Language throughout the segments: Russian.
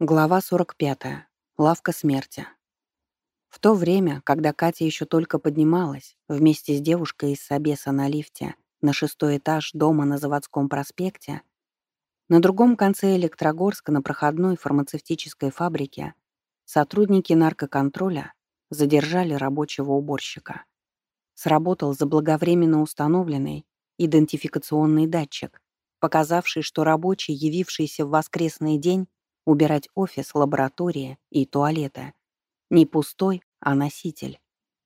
Глава 45. Лавка смерти. В то время, когда Катя еще только поднималась вместе с девушкой из Собеса на лифте на шестой этаж дома на Заводском проспекте, на другом конце Электрогорска на проходной фармацевтической фабрике сотрудники наркоконтроля задержали рабочего уборщика. Сработал заблаговременно установленный идентификационный датчик, показавший, что рабочий, явившийся в воскресный день, убирать офис, лаборатории и туалеты. Не пустой, а носитель.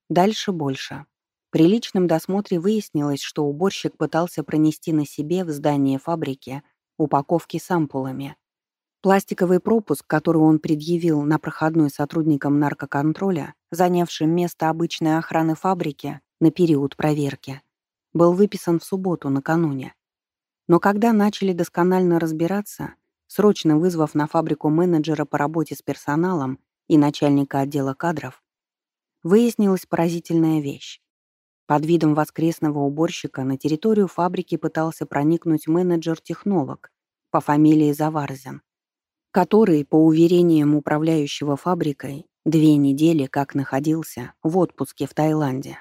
Дальше больше. При личном досмотре выяснилось, что уборщик пытался пронести на себе в здание фабрики упаковки с ампулами. Пластиковый пропуск, который он предъявил на проходной сотрудникам наркоконтроля, занявшим место обычной охраны фабрики на период проверки, был выписан в субботу накануне. Но когда начали досконально разбираться, срочно вызвав на фабрику менеджера по работе с персоналом и начальника отдела кадров, выяснилась поразительная вещь. Под видом воскресного уборщика на территорию фабрики пытался проникнуть менеджер-технолог по фамилии Заварзин, который, по уверениям управляющего фабрикой, две недели как находился в отпуске в Таиланде.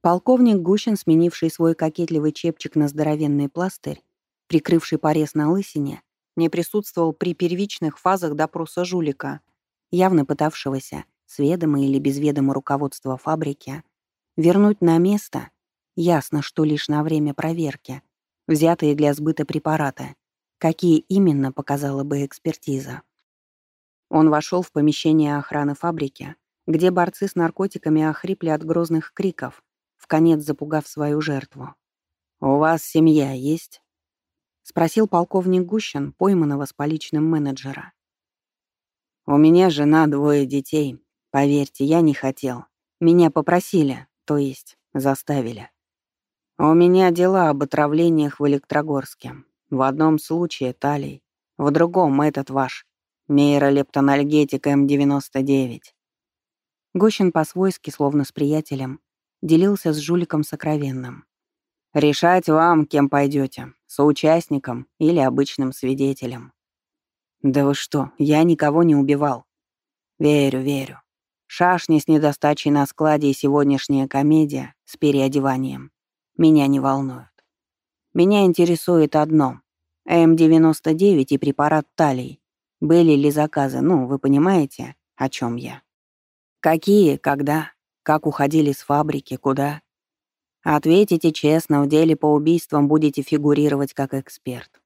Полковник Гущин, сменивший свой кокетливый чепчик на здоровенный пластырь, прикрывший порез на лысине, не присутствовал при первичных фазах допроса жулика, явно пытавшегося, с ведома или без ведома руководства фабрики, вернуть на место, ясно, что лишь на время проверки, взятые для сбыта препараты, какие именно показала бы экспертиза. Он вошел в помещение охраны фабрики, где борцы с наркотиками охрипли от грозных криков, в конец запугав свою жертву. «У вас семья есть?» — спросил полковник Гущин, пойманного с поличным менеджера. «У меня жена, двое детей. Поверьте, я не хотел. Меня попросили, то есть заставили. У меня дела об отравлениях в Электрогорске. В одном случае талий, в другом этот ваш, нейролептональгетик М99». Гущин по-свойски, словно с приятелем, делился с жуликом сокровенным. Решать вам, кем пойдете, соучастником или обычным свидетелем. Да вы что, я никого не убивал. Верю, верю. Шашни с недостачей на складе и сегодняшняя комедия с переодеванием меня не волнуют. Меня интересует одно. М-99 и препарат талий. Были ли заказы, ну, вы понимаете, о чем я? Какие, когда, как уходили с фабрики, куда? Ответите честно, в деле по убийствам будете фигурировать как эксперт.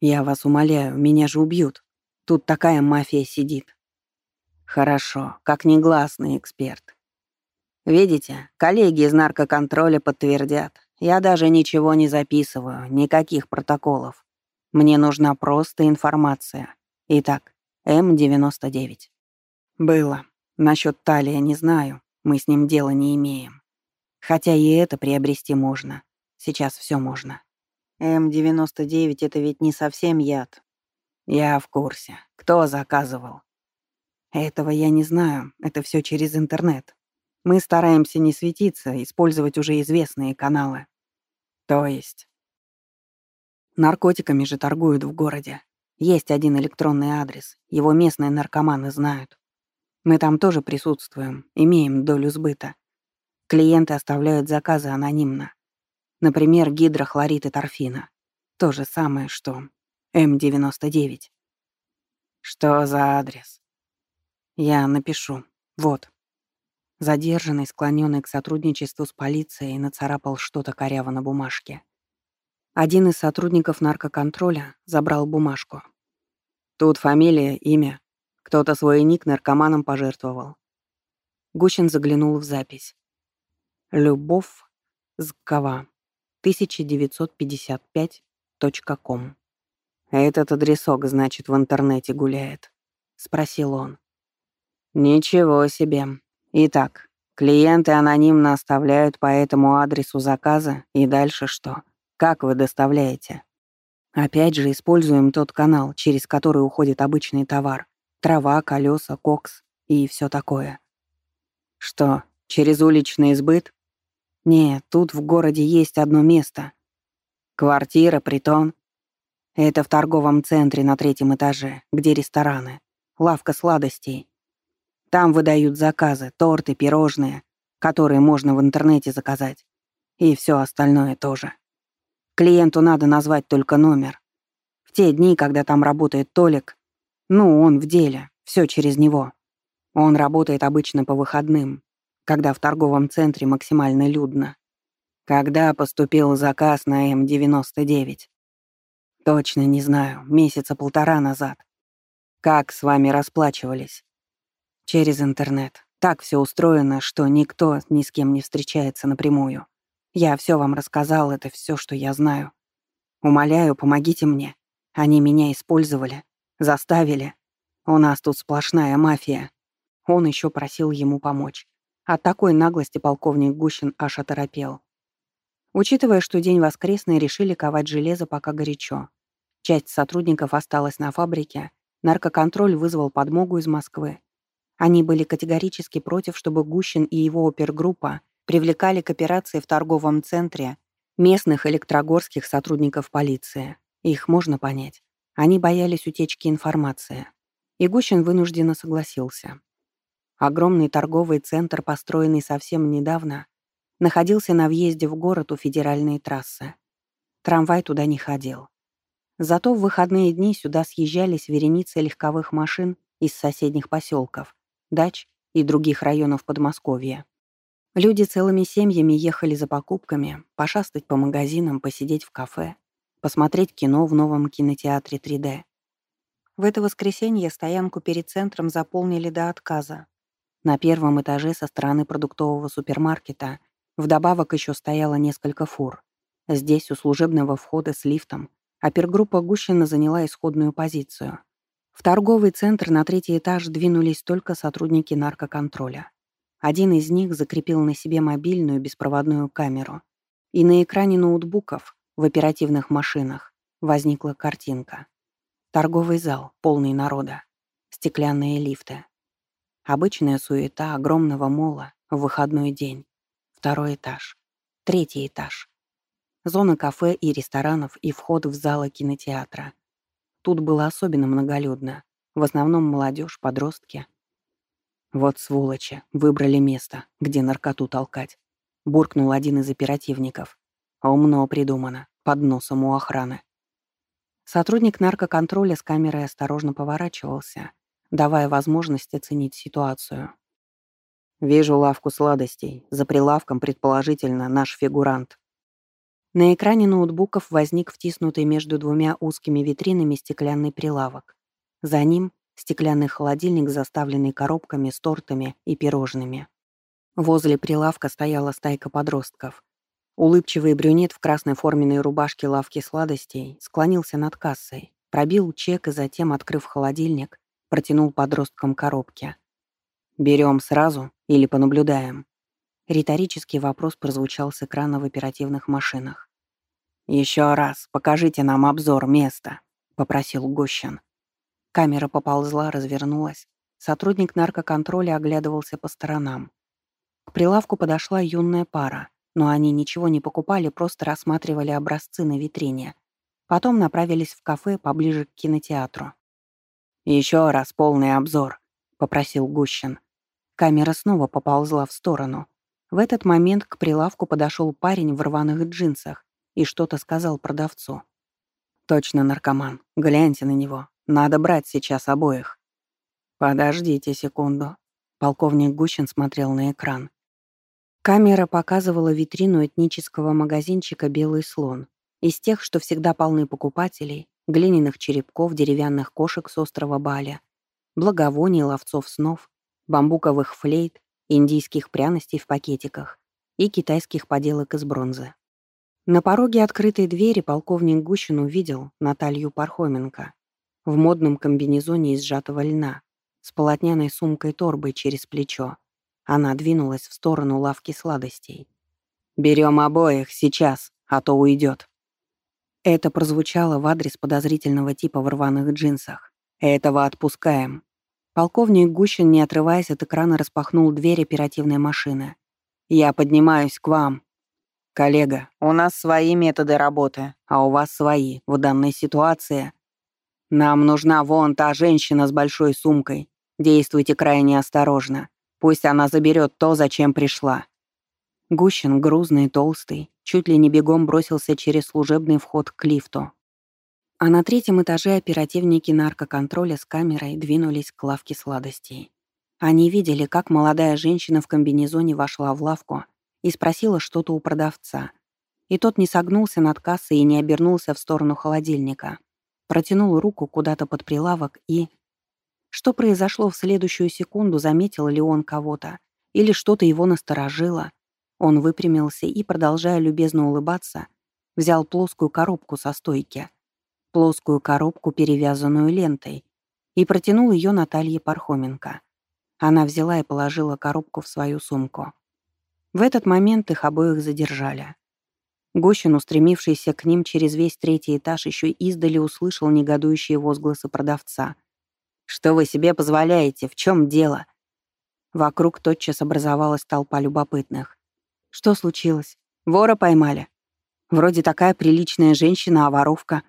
Я вас умоляю, меня же убьют. Тут такая мафия сидит. Хорошо, как негласный эксперт. Видите, коллеги из наркоконтроля подтвердят. Я даже ничего не записываю, никаких протоколов. Мне нужна просто информация. Итак, М-99. Было. Насчет талия не знаю, мы с ним дела не имеем. Хотя и это приобрести можно. Сейчас все можно. М-99 — это ведь не совсем яд. Я в курсе. Кто заказывал? Этого я не знаю. Это все через интернет. Мы стараемся не светиться, использовать уже известные каналы. То есть... Наркотиками же торгуют в городе. Есть один электронный адрес. Его местные наркоманы знают. Мы там тоже присутствуем, имеем долю сбыта. Клиенты оставляют заказы анонимно. Например, гидрохлорид и торфина. То же самое, что М99. Что за адрес? Я напишу. Вот. Задержанный, склоненный к сотрудничеству с полицией, нацарапал что-то коряво на бумажке. Один из сотрудников наркоконтроля забрал бумажку. Тут фамилия, имя. Кто-то свой ник наркоманам пожертвовал. Гущин заглянул в запись. Любовь Зкова, 1955.ком. «Этот адресок, значит, в интернете гуляет?» — спросил он. «Ничего себе. Итак, клиенты анонимно оставляют по этому адресу заказы, и дальше что? Как вы доставляете?» Опять же, используем тот канал, через который уходит обычный товар. Трава, колеса, кокс и все такое. Что, через уличный сбыт? Нет, тут в городе есть одно место. Квартира, притон. Это в торговом центре на третьем этаже, где рестораны, лавка сладостей. Там выдают заказы, торты, пирожные, которые можно в интернете заказать. И все остальное тоже. Клиенту надо назвать только номер. В те дни, когда там работает Толик, ну, он в деле, все через него. Он работает обычно по выходным, когда в торговом центре максимально людно. Когда поступил заказ на М-99? Точно не знаю, месяца полтора назад. Как с вами расплачивались? Через интернет. Так все устроено, что никто ни с кем не встречается напрямую. Я все вам рассказал, это все, что я знаю. Умоляю, помогите мне. Они меня использовали, заставили. У нас тут сплошная мафия. Он еще просил ему помочь. От такой наглости полковник Гущин аж оторопел. Учитывая, что день воскресный, решили ковать железо пока горячо. Часть сотрудников осталась на фабрике, наркоконтроль вызвал подмогу из Москвы. Они были категорически против, чтобы Гущин и его опергруппа привлекали к операции в торговом центре местных электрогорских сотрудников полиции. Их можно понять. Они боялись утечки информации. И Гущин вынужденно согласился. Огромный торговый центр, построенный совсем недавно, находился на въезде в город у федеральной трассы. Трамвай туда не ходил. Зато в выходные дни сюда съезжались вереницы легковых машин из соседних поселков, дач и других районов Подмосковья. Люди целыми семьями ехали за покупками, пошастать по магазинам, посидеть в кафе, посмотреть кино в новом кинотеатре 3D. В это воскресенье стоянку перед центром заполнили до отказа. На первом этаже со стороны продуктового супермаркета вдобавок еще стояло несколько фур. Здесь, у служебного входа с лифтом, Опергруппа Гущина заняла исходную позицию. В торговый центр на третий этаж двинулись только сотрудники наркоконтроля. Один из них закрепил на себе мобильную беспроводную камеру. И на экране ноутбуков в оперативных машинах возникла картинка. Торговый зал, полный народа. Стеклянные лифты. Обычная суета огромного мола в выходной день. Второй этаж. Третий этаж. Зона кафе и ресторанов и вход в залы кинотеатра. Тут было особенно многолюдно. В основном молодежь, подростки. Вот сволочи, выбрали место, где наркоту толкать. Буркнул один из оперативников. Умно придумано, под носом у охраны. Сотрудник наркоконтроля с камерой осторожно поворачивался, давая возможность оценить ситуацию. «Вижу лавку сладостей. За прилавком, предположительно, наш фигурант. На экране ноутбуков возник втиснутый между двумя узкими витринами стеклянный прилавок. За ним — стеклянный холодильник, заставленный коробками с тортами и пирожными. Возле прилавка стояла стайка подростков. Улыбчивый брюнет в красной форменной рубашке лавки сладостей склонился над кассой, пробил чек и затем, открыв холодильник, протянул подросткам коробки. «Берем сразу или понаблюдаем?» Риторический вопрос прозвучал с экрана в оперативных машинах. «Еще раз покажите нам обзор места», — попросил Гущин. Камера поползла, развернулась. Сотрудник наркоконтроля оглядывался по сторонам. К прилавку подошла юная пара, но они ничего не покупали, просто рассматривали образцы на витрине. Потом направились в кафе поближе к кинотеатру. «Еще раз полный обзор», — попросил Гущин. Камера снова поползла в сторону. В этот момент к прилавку подошел парень в рваных джинсах и что-то сказал продавцу. «Точно наркоман. Гляньте на него. Надо брать сейчас обоих». «Подождите секунду». Полковник Гущин смотрел на экран. Камера показывала витрину этнического магазинчика «Белый слон». Из тех, что всегда полны покупателей, глиняных черепков, деревянных кошек с острова Бали, благовоний, ловцов снов, бамбуковых флейт, индийских пряностей в пакетиках и китайских поделок из бронзы. На пороге открытой двери полковник Гущин увидел Наталью Пархоменко в модном комбинезоне из сжатого льна с полотняной сумкой-торбой через плечо. Она двинулась в сторону лавки сладостей. «Берем обоих сейчас, а то уйдет». Это прозвучало в адрес подозрительного типа в рваных джинсах. «Этого отпускаем». Полковник Гущин, не отрываясь от экрана, распахнул дверь оперативной машины. «Я поднимаюсь к вам», «Коллега, у нас свои методы работы, а у вас свои. В данной ситуации нам нужна вон та женщина с большой сумкой. Действуйте крайне осторожно. Пусть она заберет то, зачем пришла». Гущин, грузный, толстый, чуть ли не бегом бросился через служебный вход к лифту. А на третьем этаже оперативники наркоконтроля с камерой двинулись к лавке сладостей. Они видели, как молодая женщина в комбинезоне вошла в лавку и спросила что-то у продавца. И тот не согнулся над кассой и не обернулся в сторону холодильника. Протянул руку куда-то под прилавок и... Что произошло в следующую секунду, заметил ли он кого-то? Или что-то его насторожило? Он выпрямился и, продолжая любезно улыбаться, взял плоскую коробку со стойки. Плоскую коробку, перевязанную лентой, и протянул ее Наталье Пархоменко. Она взяла и положила коробку в свою сумку. В этот момент их обоих задержали. Гощин, устремившийся к ним через весь третий этаж, еще издали услышал негодующие возгласы продавца. «Что вы себе позволяете? В чем дело?» Вокруг тотчас образовалась толпа любопытных. «Что случилось? Вора поймали?» «Вроде такая приличная женщина, а воровка...»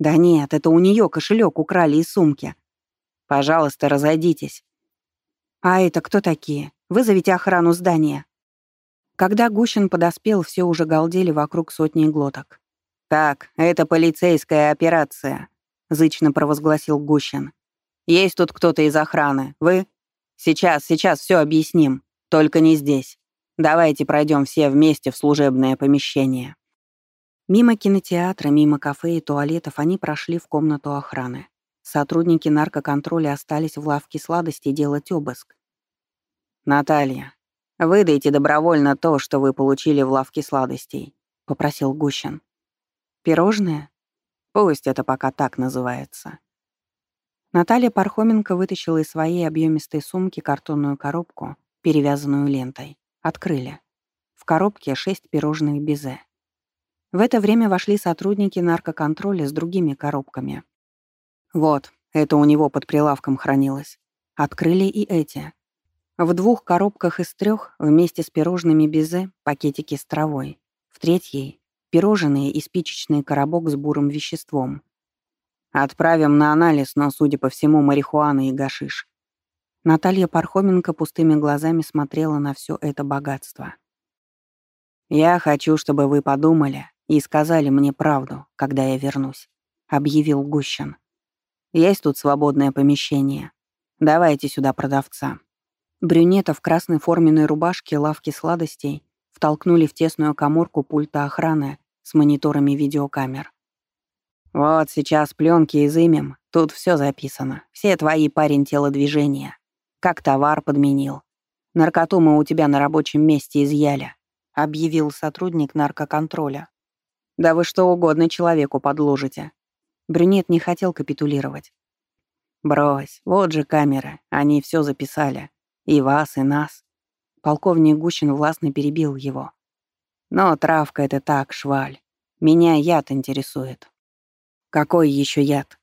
«Да нет, это у нее кошелек украли из сумки. Пожалуйста, разойдитесь». «А это кто такие? Вызовите охрану здания». Когда Гущин подоспел, все уже галдели вокруг сотни глоток. «Так, это полицейская операция», — зычно провозгласил Гущин. «Есть тут кто-то из охраны. Вы? Сейчас, сейчас все объясним. Только не здесь. Давайте пройдем все вместе в служебное помещение». Мимо кинотеатра, мимо кафе и туалетов они прошли в комнату охраны. Сотрудники наркоконтроля остались в лавке сладостей делать обыск. «Наталья, «Выдайте добровольно то, что вы получили в лавке сладостей», — попросил Гущин. «Пирожное? Пусть это пока так называется». Наталья Пархоменко вытащила из своей объемистой сумки картонную коробку, перевязанную лентой. Открыли. В коробке шесть пирожных безе. В это время вошли сотрудники наркоконтроля с другими коробками. Вот, это у него под прилавком хранилось. Открыли и эти. В двух коробках из трех вместе с пирожными безе пакетики с травой. В третьей — пирожные и спичечный коробок с бурым веществом. Отправим на анализ, но, судя по всему, марихуана и гашиш. Наталья Пархоменко пустыми глазами смотрела на все это богатство. «Я хочу, чтобы вы подумали и сказали мне правду, когда я вернусь», — объявил Гущин. «Есть тут свободное помещение. Давайте сюда продавца». Брюнета в красной форменной рубашке лавки сладостей втолкнули в тесную коморку пульта охраны с мониторами видеокамер. «Вот сейчас пленки изымем, тут все записано. Все твои парень телодвижения. Как товар подменил. Наркоту мы у тебя на рабочем месте изъяли», — объявил сотрудник наркоконтроля. «Да вы что угодно человеку подложите». Брюнет не хотел капитулировать. «Брось, вот же камеры, они все записали. И вас, и нас. Полковник Гущин властно перебил его. Но травка — это так, шваль. Меня яд интересует. Какой еще яд?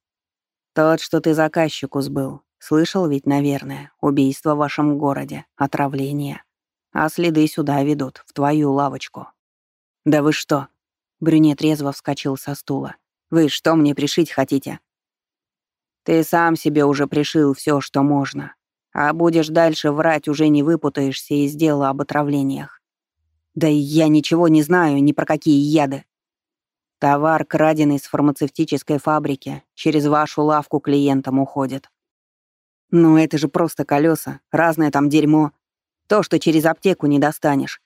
Тот, что ты заказчику сбыл. Слышал ведь, наверное, убийство в вашем городе, отравление. А следы сюда ведут, в твою лавочку. Да вы что? Брюнет резво вскочил со стула. Вы что мне пришить хотите? Ты сам себе уже пришил все, что можно. А будешь дальше врать, уже не выпутаешься из дела об отравлениях. Да я ничего не знаю ни про какие яды. Товар, краденый с фармацевтической фабрики, через вашу лавку клиентам уходит. Ну это же просто колеса, разное там дерьмо. То, что через аптеку не достанешь.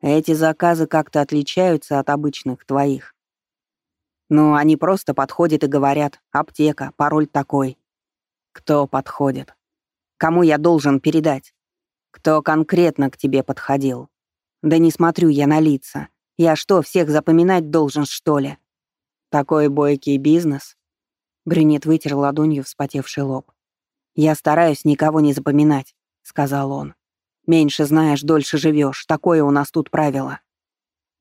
Эти заказы как-то отличаются от обычных твоих. Ну, они просто подходят и говорят «аптека, пароль такой». Кто подходит? Кому я должен передать? Кто конкретно к тебе подходил? Да не смотрю я на лица. Я что, всех запоминать должен, что ли? Такой бойкий бизнес? Брюнет вытер ладонью вспотевший лоб. «Я стараюсь никого не запоминать», — сказал он. «Меньше знаешь, дольше живешь. Такое у нас тут правило».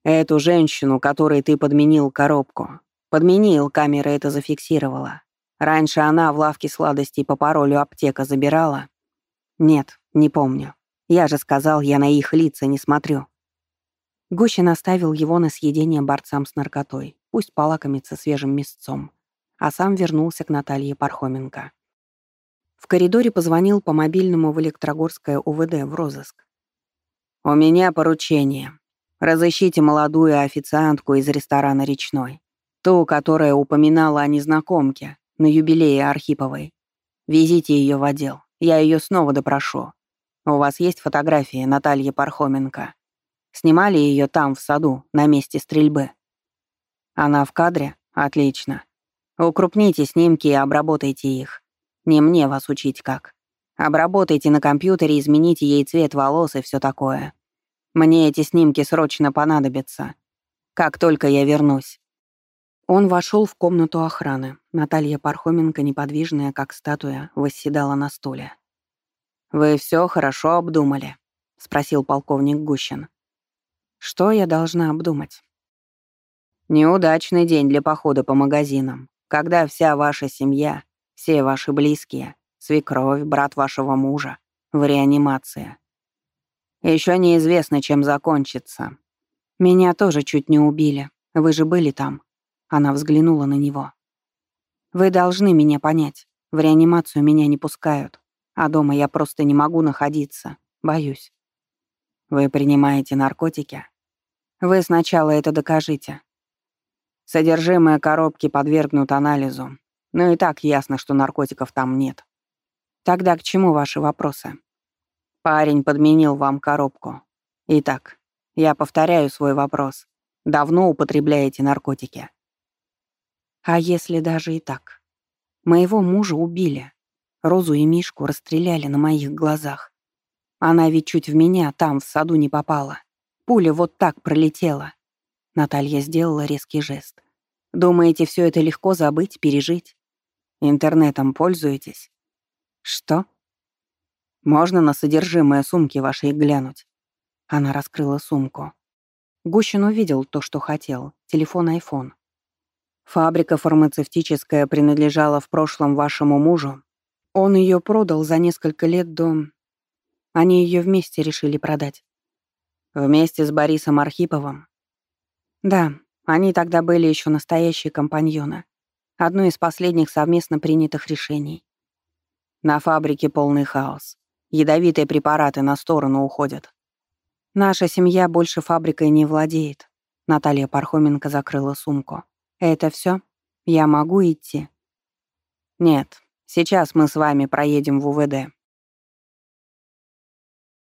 «Эту женщину, которой ты подменил коробку. Подменил, камера это зафиксировала. Раньше она в лавке сладостей по паролю аптека забирала. Нет, не помню. Я же сказал, я на их лица не смотрю. Гущин оставил его на съедение борцам с наркотой, пусть полакомится свежим мясцом, а сам вернулся к Наталье Пархоменко. В коридоре позвонил по мобильному в Электрогорское УВД в розыск. «У меня поручение. Разыщите молодую официантку из ресторана «Речной». Ту, которая упоминала о незнакомке на юбилее Архиповой. Везите ее в отдел. Я ее снова допрошу. У вас есть фотографии Натальи Пархоменко? Снимали ее там, в саду, на месте стрельбы. Она в кадре? Отлично. Укрупните снимки и обработайте их. Не мне вас учить как. Обработайте на компьютере, измените ей цвет волос и все такое. Мне эти снимки срочно понадобятся. Как только я вернусь. Он вошел в комнату охраны. Наталья Пархоменко, неподвижная, как статуя, восседала на стуле. «Вы все хорошо обдумали?» — спросил полковник Гущин. «Что я должна обдумать?» «Неудачный день для похода по магазинам, когда вся ваша семья, все ваши близкие, свекровь, брат вашего мужа, в реанимации. Еще неизвестно, чем закончится. Меня тоже чуть не убили. Вы же были там. Она взглянула на него. «Вы должны меня понять. В реанимацию меня не пускают. А дома я просто не могу находиться. Боюсь». «Вы принимаете наркотики?» «Вы сначала это докажите». Содержимое коробки подвергнут анализу. Но и так ясно, что наркотиков там нет. Тогда к чему ваши вопросы? Парень подменил вам коробку. Итак, я повторяю свой вопрос. Давно употребляете наркотики? А если даже и так? Моего мужа убили. Розу и Мишку расстреляли на моих глазах. Она ведь чуть в меня там, в саду, не попала. Пуля вот так пролетела. Наталья сделала резкий жест. Думаете, все это легко забыть, пережить? Интернетом пользуетесь? Что? Можно на содержимое сумки вашей глянуть? Она раскрыла сумку. Гущин увидел то, что хотел. Телефон iPhone. Фабрика фармацевтическая принадлежала в прошлом вашему мужу. Он ее продал за несколько лет до... Они ее вместе решили продать. Вместе с Борисом Архиповым. Да, они тогда были еще настоящие компаньоны. Одно из последних совместно принятых решений. На фабрике полный хаос. Ядовитые препараты на сторону уходят. Наша семья больше фабрикой не владеет. Наталья Пархоменко закрыла сумку. «Это все? Я могу идти?» «Нет, сейчас мы с вами проедем в УВД.